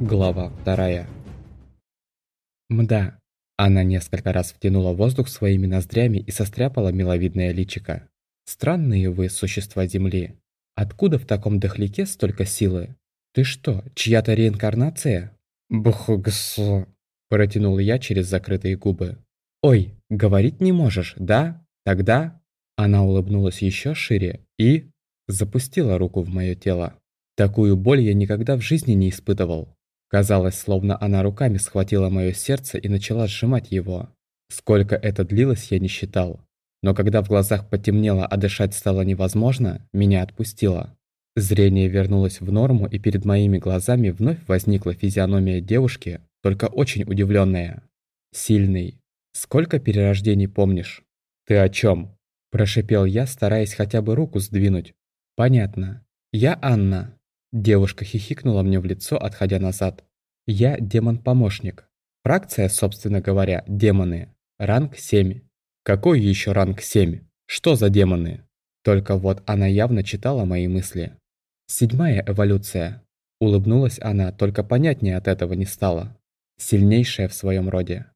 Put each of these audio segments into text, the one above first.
Глава вторая. Мда. Она несколько раз втянула воздух своими ноздрями и состряпала миловидное личико. Странные вы, существа Земли. Откуда в таком дохляке столько силы? Ты что, чья-то реинкарнация? Бхугсо. Протянул я через закрытые губы. Ой, говорить не можешь, да? Тогда... Она улыбнулась еще шире и... Запустила руку в мое тело. Такую боль я никогда в жизни не испытывал. Казалось, словно она руками схватила мое сердце и начала сжимать его. Сколько это длилось, я не считал. Но когда в глазах потемнело, а дышать стало невозможно, меня отпустило. Зрение вернулось в норму, и перед моими глазами вновь возникла физиономия девушки, только очень удивленная. Сильный. Сколько перерождений помнишь? Ты о чем? Прошипел я, стараясь хотя бы руку сдвинуть. Понятно. Я Анна. Девушка хихикнула мне в лицо, отходя назад. «Я демон-помощник. Фракция, собственно говоря, демоны. Ранг 7». «Какой еще ранг 7? Что за демоны?» Только вот она явно читала мои мысли. «Седьмая эволюция». Улыбнулась она, только понятнее от этого не стало. Сильнейшая в своем роде.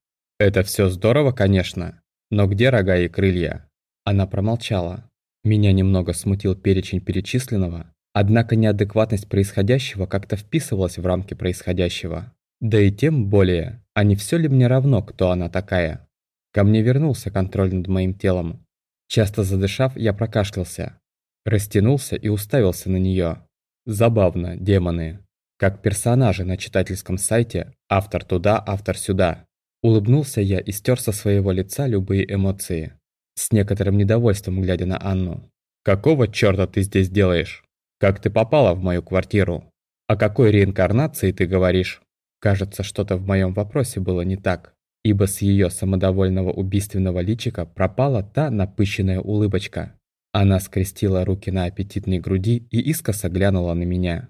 «Это все здорово, конечно. Но где рога и крылья?» Она промолчала. Меня немного смутил перечень перечисленного, Однако неадекватность происходящего как-то вписывалась в рамки происходящего. Да и тем более, а не все ли мне равно, кто она такая? Ко мне вернулся контроль над моим телом. Часто задышав, я прокашлялся. Растянулся и уставился на нее. Забавно, демоны. Как персонажи на читательском сайте «Автор туда, автор сюда». Улыбнулся я и стер со своего лица любые эмоции. С некоторым недовольством глядя на Анну. «Какого чёрта ты здесь делаешь?» Как ты попала в мою квартиру? О какой реинкарнации ты говоришь? Кажется, что-то в моем вопросе было не так, ибо с ее самодовольного убийственного личика пропала та напыщенная улыбочка. Она скрестила руки на аппетитной груди и искоса глянула на меня.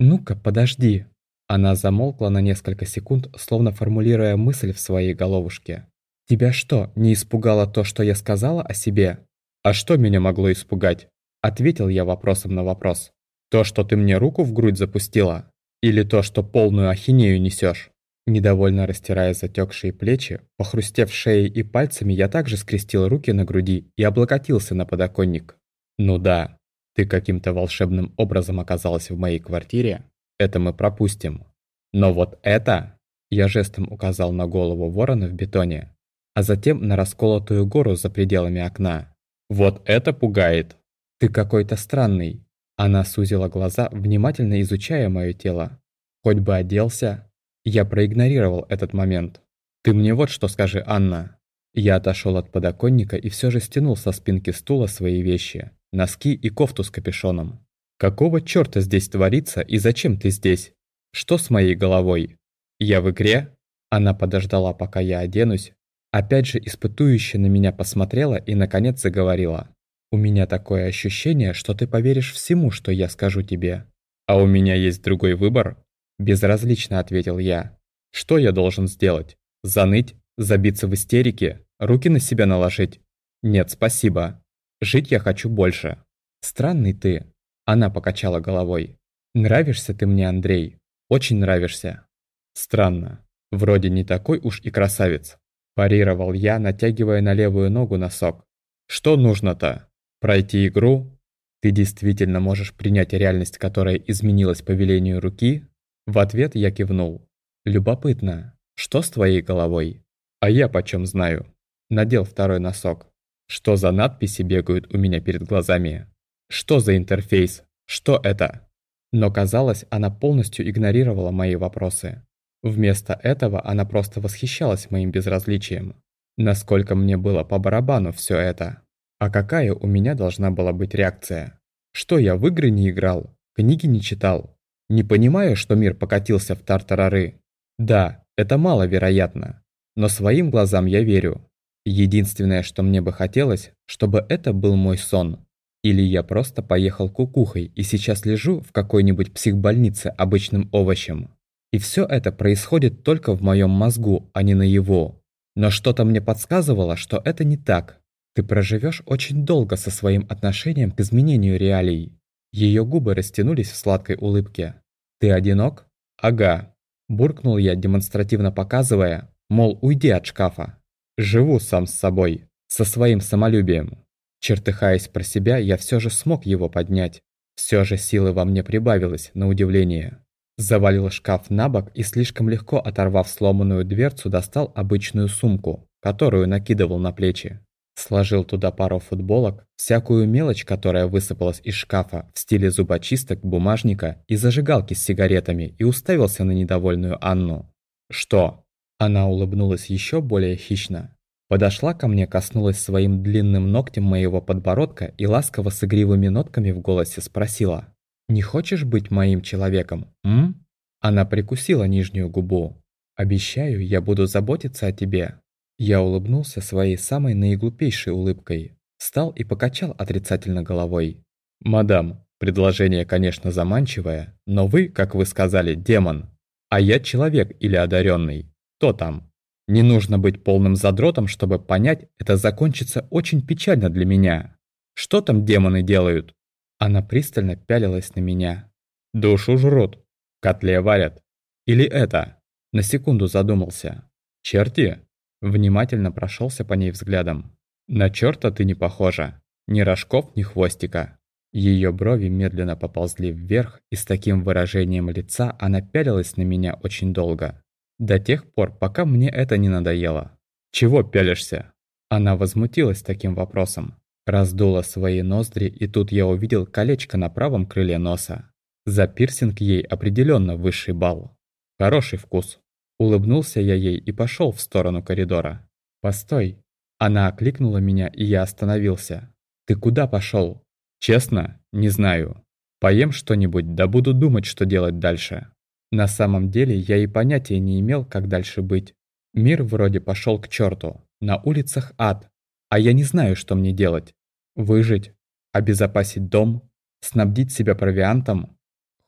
«Ну-ка, подожди!» Она замолкла на несколько секунд, словно формулируя мысль в своей головушке. «Тебя что, не испугало то, что я сказала о себе?» «А что меня могло испугать?» Ответил я вопросом на вопрос. То, что ты мне руку в грудь запустила? Или то, что полную ахинею несешь? Недовольно растирая затекшие плечи, похрустев шеей и пальцами, я также скрестил руки на груди и облокотился на подоконник. Ну да, ты каким-то волшебным образом оказалась в моей квартире, это мы пропустим. Но вот это... Я жестом указал на голову ворона в бетоне, а затем на расколотую гору за пределами окна. Вот это пугает. «Ты какой-то странный». Она сузила глаза, внимательно изучая мое тело. «Хоть бы оделся». Я проигнорировал этот момент. «Ты мне вот что скажи, Анна». Я отошел от подоконника и все же стянул со спинки стула свои вещи. Носки и кофту с капюшоном. «Какого черта здесь творится и зачем ты здесь? Что с моей головой? Я в игре?» Она подождала, пока я оденусь. Опять же испытующе на меня посмотрела и наконец заговорила. У меня такое ощущение, что ты поверишь всему, что я скажу тебе. А у меня есть другой выбор? Безразлично ответил я. Что я должен сделать? Заныть? Забиться в истерике? Руки на себя наложить? Нет, спасибо. Жить я хочу больше. Странный ты. Она покачала головой. Нравишься ты мне, Андрей. Очень нравишься. Странно. Вроде не такой уж и красавец. Парировал я, натягивая на левую ногу носок. Что нужно-то? Пройти игру? Ты действительно можешь принять реальность, которая изменилась по велению руки? В ответ я кивнул. Любопытно. Что с твоей головой? А я почем знаю? Надел второй носок. Что за надписи бегают у меня перед глазами? Что за интерфейс? Что это? Но казалось, она полностью игнорировала мои вопросы. Вместо этого она просто восхищалась моим безразличием. Насколько мне было по барабану все это. А какая у меня должна была быть реакция? Что я в игры не играл, книги не читал? Не понимаю, что мир покатился в тартарары? Да, это маловероятно. Но своим глазам я верю. Единственное, что мне бы хотелось, чтобы это был мой сон. Или я просто поехал кукухой и сейчас лежу в какой-нибудь психбольнице обычным овощем. И все это происходит только в моем мозгу, а не на его. Но что-то мне подсказывало, что это не так. Ты проживешь очень долго со своим отношением к изменению реалий. Ее губы растянулись в сладкой улыбке. Ты одинок? Ага. Буркнул я, демонстративно показывая, мол, уйди от шкафа. Живу сам с собой, со своим самолюбием. Чертыхаясь про себя, я все же смог его поднять. Все же силы во мне прибавилось, на удивление. Завалил шкаф на бок и слишком легко оторвав сломанную дверцу, достал обычную сумку, которую накидывал на плечи. Сложил туда пару футболок, всякую мелочь, которая высыпалась из шкафа в стиле зубочисток, бумажника и зажигалки с сигаретами и уставился на недовольную Анну. «Что?» Она улыбнулась еще более хищно. Подошла ко мне, коснулась своим длинным ногтем моего подбородка и ласково с игривыми нотками в голосе спросила. «Не хочешь быть моим человеком, м?» Она прикусила нижнюю губу. «Обещаю, я буду заботиться о тебе, я улыбнулся своей самой наиглупейшей улыбкой, встал и покачал отрицательно головой. «Мадам, предложение, конечно, заманчивое, но вы, как вы сказали, демон, а я человек или одаренный. Кто там? Не нужно быть полным задротом, чтобы понять, это закончится очень печально для меня. Что там демоны делают?» Она пристально пялилась на меня. «Душу жрут, котле варят. Или это?» На секунду задумался. «Черти?» Внимательно прошелся по ней взглядом. «На черта ты не похожа. Ни рожков, ни хвостика». Ее брови медленно поползли вверх, и с таким выражением лица она пялилась на меня очень долго. До тех пор, пока мне это не надоело. «Чего пялишься?» Она возмутилась таким вопросом. Раздула свои ноздри, и тут я увидел колечко на правом крыле носа. За пирсинг ей определенно высший балл. Хороший вкус. Улыбнулся я ей и пошел в сторону коридора. «Постой!» Она окликнула меня, и я остановился. «Ты куда пошел? «Честно, не знаю. Поем что-нибудь, да буду думать, что делать дальше». На самом деле я и понятия не имел, как дальше быть. Мир вроде пошел к черту. На улицах ад. А я не знаю, что мне делать. Выжить? Обезопасить дом? Снабдить себя провиантом?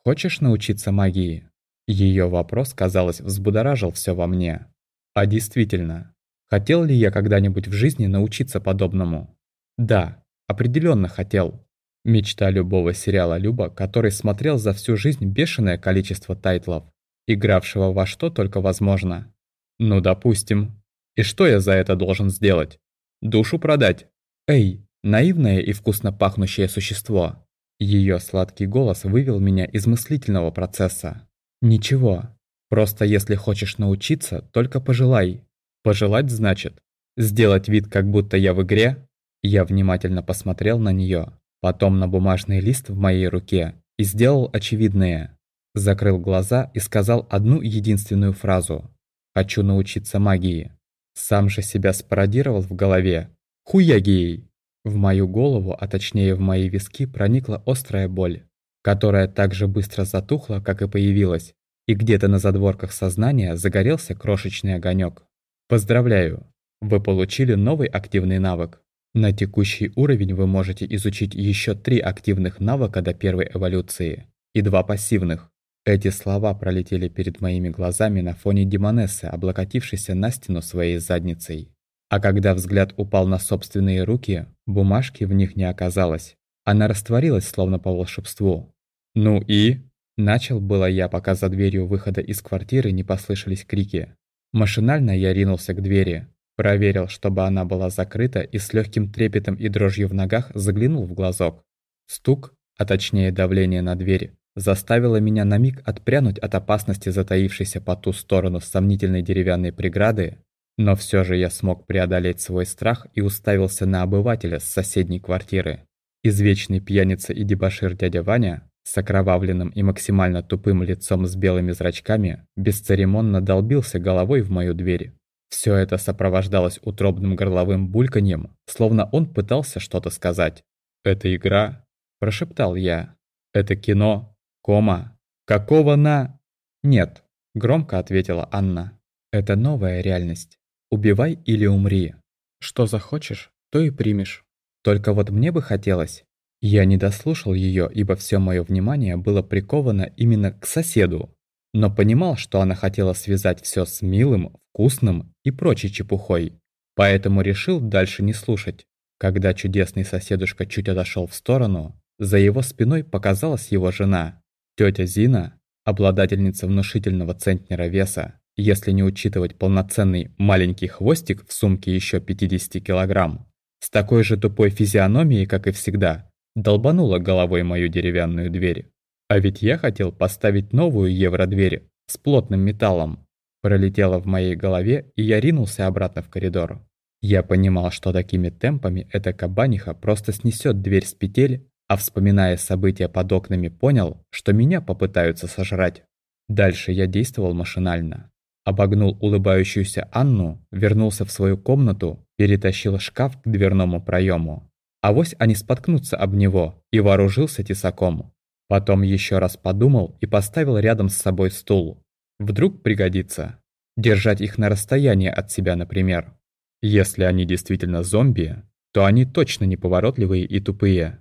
Хочешь научиться магии? Ее вопрос, казалось, взбудоражил все во мне. А действительно, хотел ли я когда-нибудь в жизни научиться подобному? Да, определенно хотел. Мечта любого сериала Люба, который смотрел за всю жизнь бешеное количество тайтлов, игравшего во что только возможно. Ну, допустим. И что я за это должен сделать? Душу продать? Эй, наивное и вкусно пахнущее существо. Ее сладкий голос вывел меня из мыслительного процесса. Ничего. Просто если хочешь научиться, только пожелай. Пожелать значит сделать вид, как будто я в игре. Я внимательно посмотрел на нее, потом на бумажный лист в моей руке и сделал очевидное. Закрыл глаза и сказал одну единственную фразу. «Хочу научиться магии». Сам же себя спародировал в голове. Хуягией! В мою голову, а точнее в мои виски, проникла острая боль которая так же быстро затухла, как и появилась, и где-то на задворках сознания загорелся крошечный огонек. Поздравляю! Вы получили новый активный навык. На текущий уровень вы можете изучить еще три активных навыка до первой эволюции и два пассивных. Эти слова пролетели перед моими глазами на фоне демонессы, облокотившейся на стену своей задницей. А когда взгляд упал на собственные руки, бумажки в них не оказалось. Она растворилась, словно по волшебству. «Ну и?» Начал было я, пока за дверью выхода из квартиры не послышались крики. Машинально я ринулся к двери, проверил, чтобы она была закрыта и с легким трепетом и дрожью в ногах заглянул в глазок. Стук, а точнее давление на дверь, заставило меня на миг отпрянуть от опасности, затаившейся по ту сторону сомнительной деревянной преграды, но все же я смог преодолеть свой страх и уставился на обывателя с соседней квартиры. Извечный пьяница и дебошир дядя Ваня с окровавленным и максимально тупым лицом с белыми зрачками бесцеремонно долбился головой в мою дверь. Все это сопровождалось утробным горловым бульканьем, словно он пытался что-то сказать. «Это игра?» – прошептал я. «Это кино? Кома? Какого на...» «Нет», – громко ответила Анна. «Это новая реальность. Убивай или умри. Что захочешь, то и примешь. Только вот мне бы хотелось, я не дослушал ее, ибо все мое внимание было приковано именно к соседу, но понимал, что она хотела связать все с милым, вкусным и прочей чепухой, поэтому решил дальше не слушать. Когда чудесный соседушка чуть отошел в сторону, за его спиной показалась его жена, тетя Зина, Обладательница внушительного центнера веса, если не учитывать полноценный маленький хвостик в сумке еще 50 килограмм, с такой же тупой физиономией, как и всегда, долбанула головой мою деревянную дверь. А ведь я хотел поставить новую евро-дверь с плотным металлом. Пролетела в моей голове, и я ринулся обратно в коридор. Я понимал, что такими темпами эта кабаниха просто снесет дверь с петель, а вспоминая события под окнами, понял, что меня попытаются сожрать. Дальше я действовал машинально. Обогнул улыбающуюся Анну, вернулся в свою комнату, перетащил шкаф к дверному проему. Авось они споткнутся об него и вооружился тесаком. Потом еще раз подумал и поставил рядом с собой стул. Вдруг пригодится. Держать их на расстоянии от себя, например. Если они действительно зомби, то они точно неповоротливые и тупые.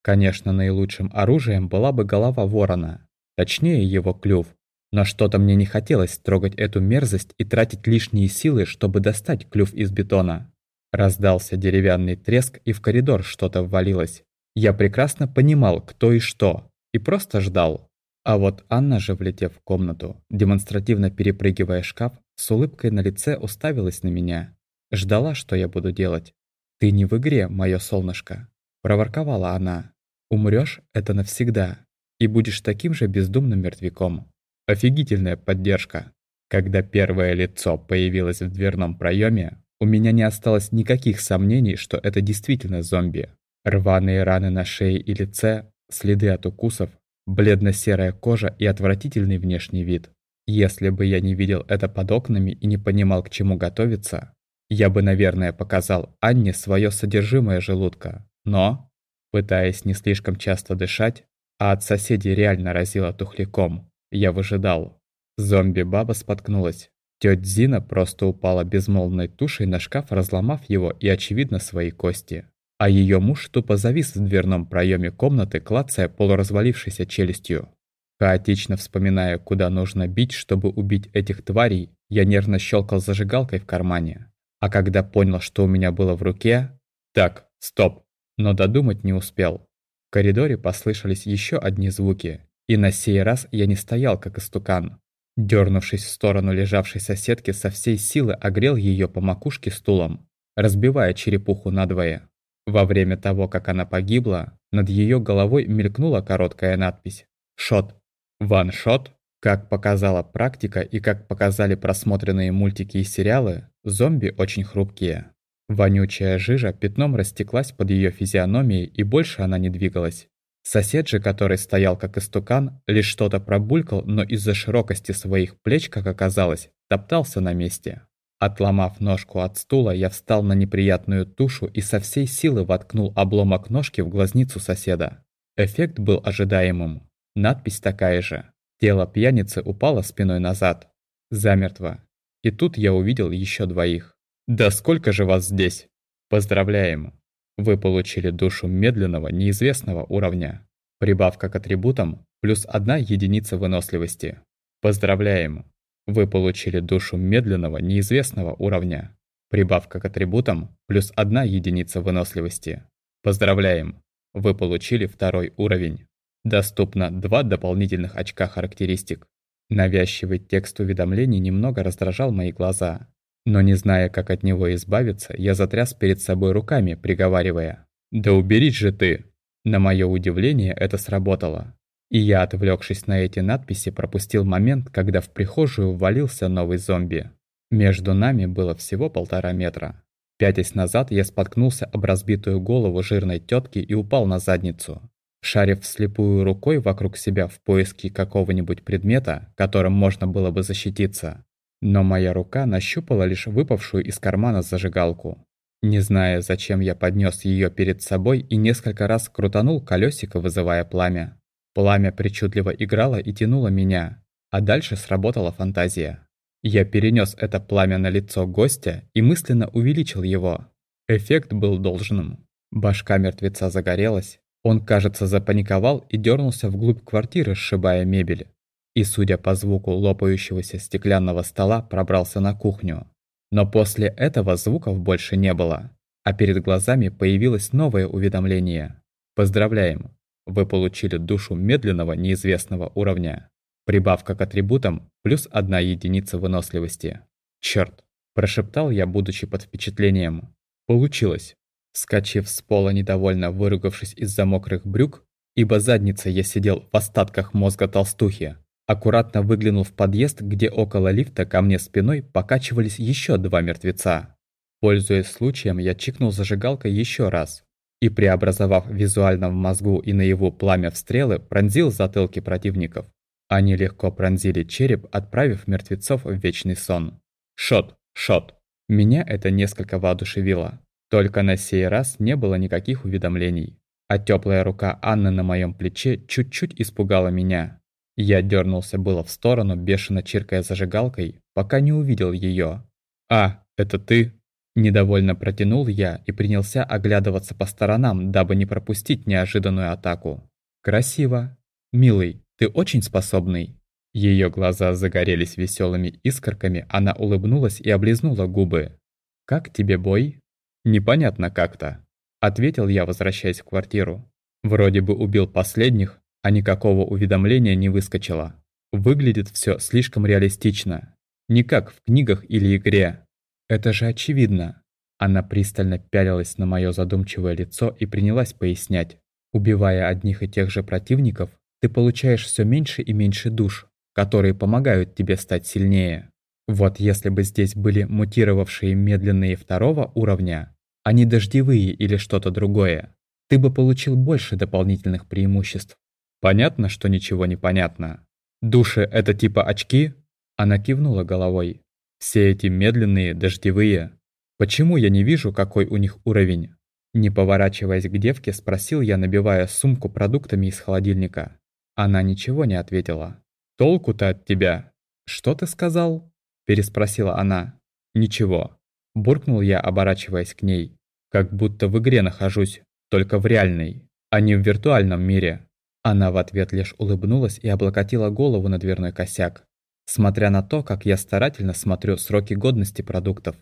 Конечно, наилучшим оружием была бы голова ворона, точнее его клюв. Но что-то мне не хотелось трогать эту мерзость и тратить лишние силы, чтобы достать клюв из бетона. Раздался деревянный треск, и в коридор что-то ввалилось. Я прекрасно понимал, кто и что, и просто ждал. А вот Анна же, влетев в комнату, демонстративно перепрыгивая шкаф, с улыбкой на лице уставилась на меня. Ждала, что я буду делать. «Ты не в игре, мое солнышко», – проворковала она. «Умрёшь – это навсегда, и будешь таким же бездумным мертвяком». Офигительная поддержка. Когда первое лицо появилось в дверном проеме, у меня не осталось никаких сомнений, что это действительно зомби. Рваные раны на шее и лице, следы от укусов, бледно-серая кожа и отвратительный внешний вид. Если бы я не видел это под окнами и не понимал, к чему готовиться, я бы, наверное, показал Анне свое содержимое желудка. Но, пытаясь не слишком часто дышать, а от соседей реально разило тухляком, я выжидал. Зомби-баба споткнулась. Тётя Зина просто упала безмолвной тушей на шкаф, разломав его и, очевидно, свои кости. А ее муж тупо завис в дверном проеме комнаты, клацая полуразвалившейся челюстью. Хаотично вспоминая, куда нужно бить, чтобы убить этих тварей, я нервно щелкал зажигалкой в кармане. А когда понял, что у меня было в руке... Так, стоп. Но додумать не успел. В коридоре послышались еще одни звуки. И на сей раз я не стоял, как истукан. Дернувшись в сторону лежавшей соседки, со всей силы огрел ее по макушке стулом, разбивая черепуху надвое. Во время того, как она погибла, над ее головой мелькнула короткая надпись «Шот». «Ван-шот», как показала практика и как показали просмотренные мультики и сериалы, зомби очень хрупкие. Вонючая жижа пятном растеклась под ее физиономией, и больше она не двигалась. Сосед же, который стоял как истукан, лишь что-то пробулькал, но из-за широкости своих плеч, как оказалось, топтался на месте. Отломав ножку от стула, я встал на неприятную тушу и со всей силы воткнул обломок ножки в глазницу соседа. Эффект был ожидаемым. Надпись такая же. Тело пьяницы упало спиной назад. Замертво. И тут я увидел еще двоих. «Да сколько же вас здесь?» «Поздравляем! Вы получили душу медленного, неизвестного уровня. Прибавка к атрибутам плюс одна единица выносливости. Поздравляем! Вы получили душу медленного, неизвестного уровня. Прибавка к атрибутам плюс одна единица выносливости. Поздравляем! Вы получили второй уровень. Доступно два дополнительных очка характеристик. Навязчивый текст уведомлений немного раздражал мои глаза. Но не зная, как от него избавиться, я затряс перед собой руками, приговаривая «Да уберись же ты!». На мое удивление это сработало. И я, отвлекшись на эти надписи, пропустил момент, когда в прихожую ввалился новый зомби. Между нами было всего полтора метра. Пятясь назад, я споткнулся об разбитую голову жирной тетки и упал на задницу. Шарив вслепую рукой вокруг себя в поиске какого-нибудь предмета, которым можно было бы защититься, но моя рука нащупала лишь выпавшую из кармана зажигалку. Не зная, зачем я поднес ее перед собой и несколько раз крутанул колесико, вызывая пламя. Пламя причудливо играло и тянуло меня, а дальше сработала фантазия. Я перенес это пламя на лицо гостя и мысленно увеличил его. Эффект был должным. Башка мертвеца загорелась. Он, кажется, запаниковал и дернулся вглубь квартиры, сшибая мебель и, судя по звуку лопающегося стеклянного стола, пробрался на кухню. Но после этого звуков больше не было, а перед глазами появилось новое уведомление. Поздравляем! Вы получили душу медленного неизвестного уровня. Прибавка к атрибутам плюс одна единица выносливости. Черт, прошептал я, будучи под впечатлением. Получилось. Скачив с пола недовольно выругавшись из-за мокрых брюк, ибо задница я сидел в остатках мозга толстухи, аккуратно выглянул в подъезд, где около лифта ко мне спиной покачивались еще два мертвеца. Пользуясь случаем, я чикнул зажигалкой еще раз и, преобразовав визуально в мозгу и наяву пламя в стрелы, пронзил затылки противников. Они легко пронзили череп, отправив мертвецов в вечный сон. Шот, шот. Меня это несколько воодушевило. Только на сей раз не было никаких уведомлений. А теплая рука Анны на моем плече чуть-чуть испугала меня. Я дернулся было в сторону, бешено чиркая зажигалкой, пока не увидел ее. «А, это ты?» Недовольно протянул я и принялся оглядываться по сторонам, дабы не пропустить неожиданную атаку. «Красиво. Милый, ты очень способный». Ее глаза загорелись веселыми искорками, она улыбнулась и облизнула губы. «Как тебе бой?» «Непонятно как-то», — ответил я, возвращаясь в квартиру. Вроде бы убил последних, а никакого уведомления не выскочило. Выглядит все слишком реалистично. Не как в книгах или игре. Это же очевидно. Она пристально пялилась на мое задумчивое лицо и принялась пояснять. Убивая одних и тех же противников, ты получаешь все меньше и меньше душ, которые помогают тебе стать сильнее. Вот если бы здесь были мутировавшие медленные второго уровня, а не дождевые или что-то другое, ты бы получил больше дополнительных преимуществ. Понятно, что ничего не понятно. Души — это типа очки? Она кивнула головой. Все эти медленные, дождевые. Почему я не вижу, какой у них уровень? Не поворачиваясь к девке, спросил я, набивая сумку продуктами из холодильника. Она ничего не ответила. «Толку-то от тебя?» «Что ты сказал?» Переспросила она. «Ничего». Буркнул я, оборачиваясь к ней. Как будто в игре нахожусь, только в реальной, а не в виртуальном мире. Она в ответ лишь улыбнулась и облокотила голову на дверной косяк, смотря на то, как я старательно смотрю сроки годности продуктов.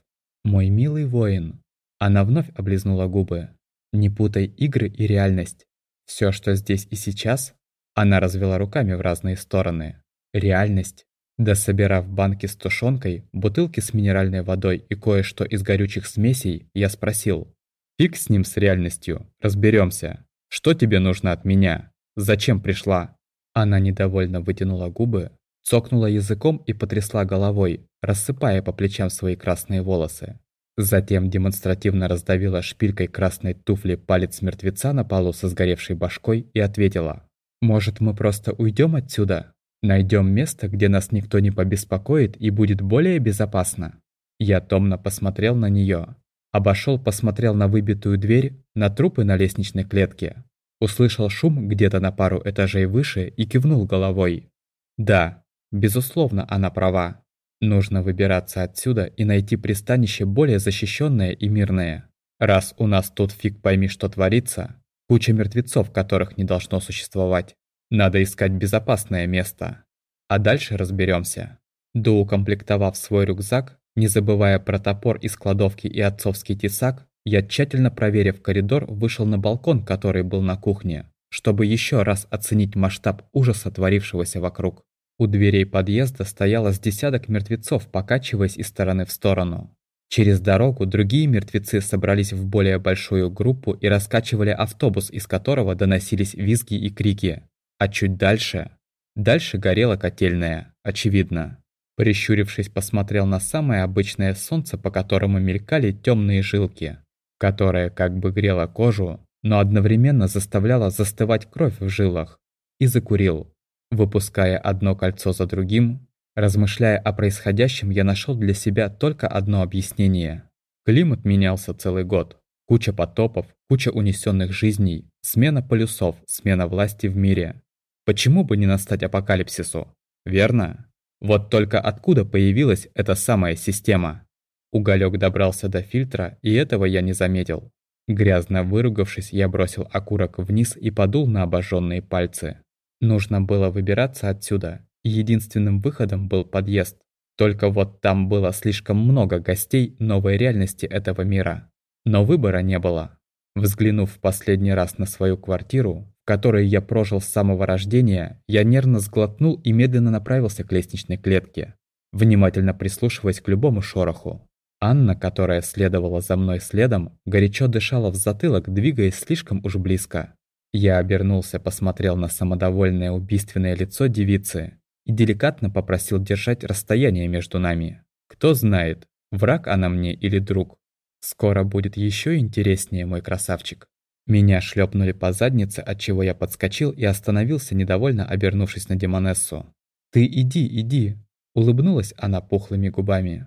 «Мой милый воин». Она вновь облизнула губы. «Не путай игры и реальность. Все, что здесь и сейчас...» Она развела руками в разные стороны. «Реальность да собирав банки с тушенкой, бутылки с минеральной водой и кое-что из горючих смесей, я спросил. «Фиг с ним с реальностью, разберемся. Что тебе нужно от меня? Зачем пришла?» Она недовольно вытянула губы, цокнула языком и потрясла головой, рассыпая по плечам свои красные волосы. Затем демонстративно раздавила шпилькой красной туфли палец мертвеца на полу со сгоревшей башкой и ответила. «Может, мы просто уйдем отсюда?» Найдем место, где нас никто не побеспокоит и будет более безопасно. Я томно посмотрел на нее. Обошел, посмотрел на выбитую дверь, на трупы на лестничной клетке. Услышал шум где-то на пару этажей выше и кивнул головой. Да, безусловно, она права. Нужно выбираться отсюда и найти пристанище более защищенное и мирное. Раз у нас тут фиг пойми, что творится, куча мертвецов, которых не должно существовать. Надо искать безопасное место. А дальше разберемся. Доукомплектовав свой рюкзак, не забывая про топор из кладовки и отцовский тесак, я тщательно проверив коридор, вышел на балкон, который был на кухне, чтобы еще раз оценить масштаб ужаса, творившегося вокруг. У дверей подъезда стояло с десяток мертвецов, покачиваясь из стороны в сторону. Через дорогу другие мертвецы собрались в более большую группу и раскачивали автобус, из которого доносились визги и крики. А чуть дальше... Дальше горела котельная, очевидно. Прищурившись, посмотрел на самое обычное солнце, по которому мелькали темные жилки, которое как бы грело кожу, но одновременно заставляло застывать кровь в жилах, и закурил. Выпуская одно кольцо за другим, размышляя о происходящем, я нашел для себя только одно объяснение. Климат менялся целый год. Куча потопов, куча унесенных жизней, смена полюсов, смена власти в мире. Почему бы не настать апокалипсису? Верно? Вот только откуда появилась эта самая система? Уголек добрался до фильтра, и этого я не заметил. Грязно выругавшись, я бросил окурок вниз и подул на обожженные пальцы. Нужно было выбираться отсюда. Единственным выходом был подъезд. Только вот там было слишком много гостей новой реальности этого мира. Но выбора не было. Взглянув в последний раз на свою квартиру, в которой я прожил с самого рождения, я нервно сглотнул и медленно направился к лестничной клетке, внимательно прислушиваясь к любому шороху. Анна, которая следовала за мной следом, горячо дышала в затылок, двигаясь слишком уж близко. Я обернулся, посмотрел на самодовольное убийственное лицо девицы и деликатно попросил держать расстояние между нами. Кто знает, враг она мне или друг. Скоро будет еще интереснее, мой красавчик. Меня шлепнули по заднице, от чего я подскочил и остановился, недовольно обернувшись на Демонессу. «Ты иди, иди!» Улыбнулась она пухлыми губами.